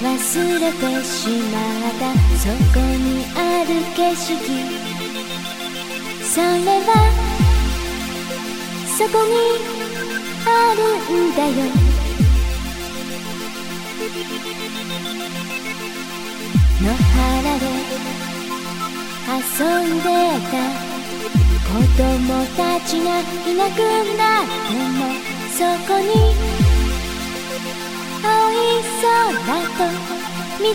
忘れてしまったそこにある景色それはそこにあるんだよ。野原で遊んでた子供たちがいなくなってもそこに青い空緑の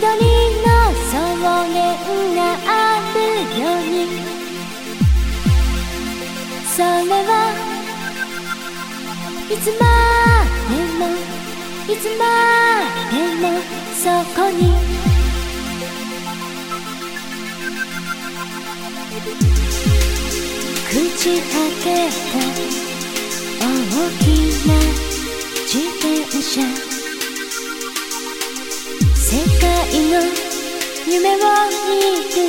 草原があるように。それはいつまでもいつまでもそこに。朽ち果てた大きな自転車。世界の夢を見る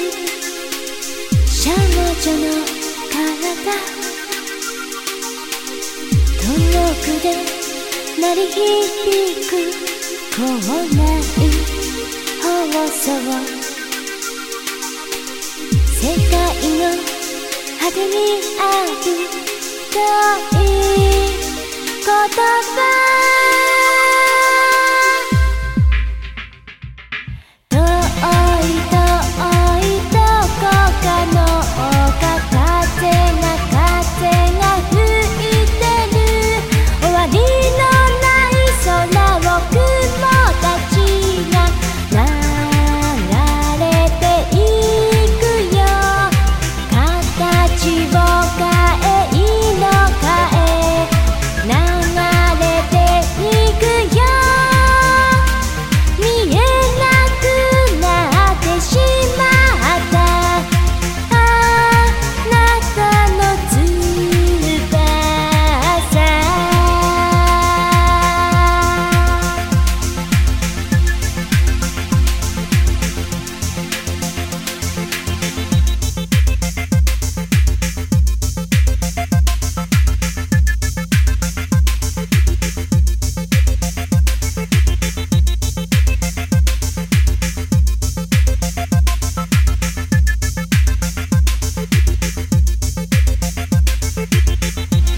少女の体。遠くで鳴り響く校内放送世界の果てにある遠い。言葉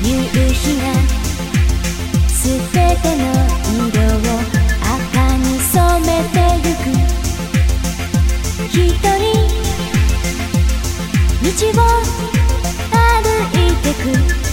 夕日がすべての色を赤に染めてゆく。一人道を歩いてく。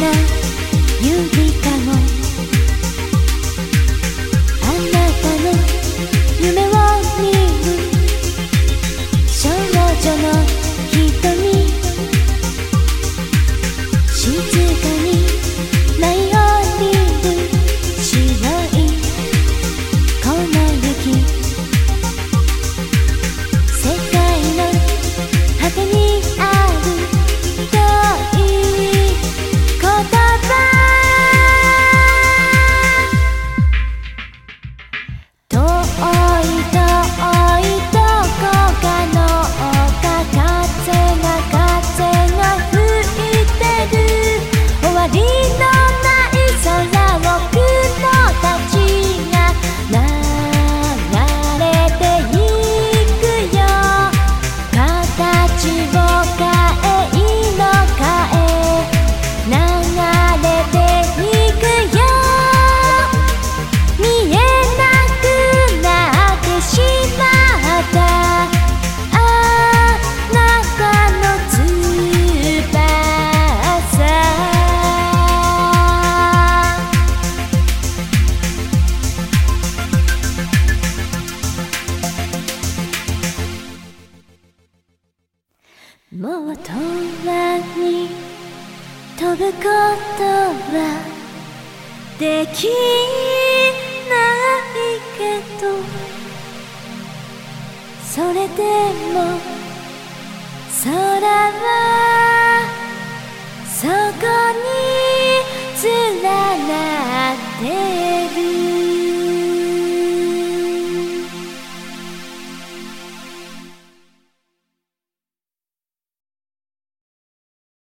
な指かももう空に飛ぶことはできないけどそれでも空はそこに連なって